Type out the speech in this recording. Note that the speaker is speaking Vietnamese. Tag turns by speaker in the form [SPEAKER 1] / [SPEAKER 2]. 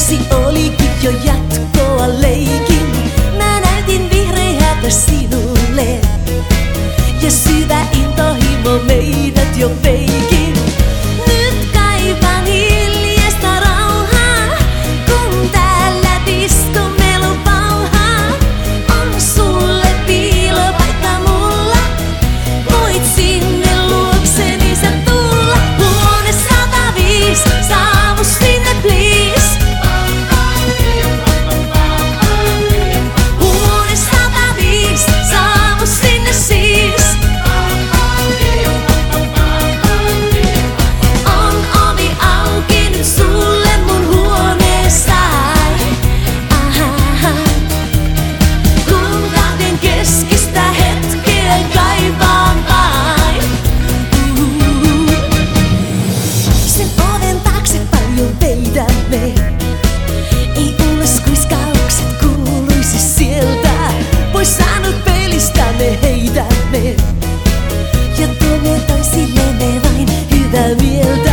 [SPEAKER 1] Εσύ όλοι και πιο γεια Yollarda size ne var? Hyvä vielä